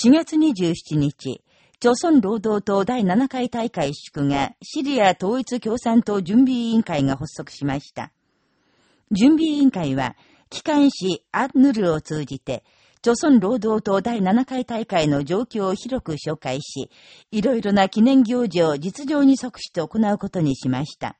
4月27日、朝鮮労働党第7回大会祝がシリア統一共産党準備委員会が発足しました。準備委員会は、機関紙アヌルを通じて、朝鮮労働党第7回大会の状況を広く紹介し、いろいろな記念行事を実情に即して行うことにしました。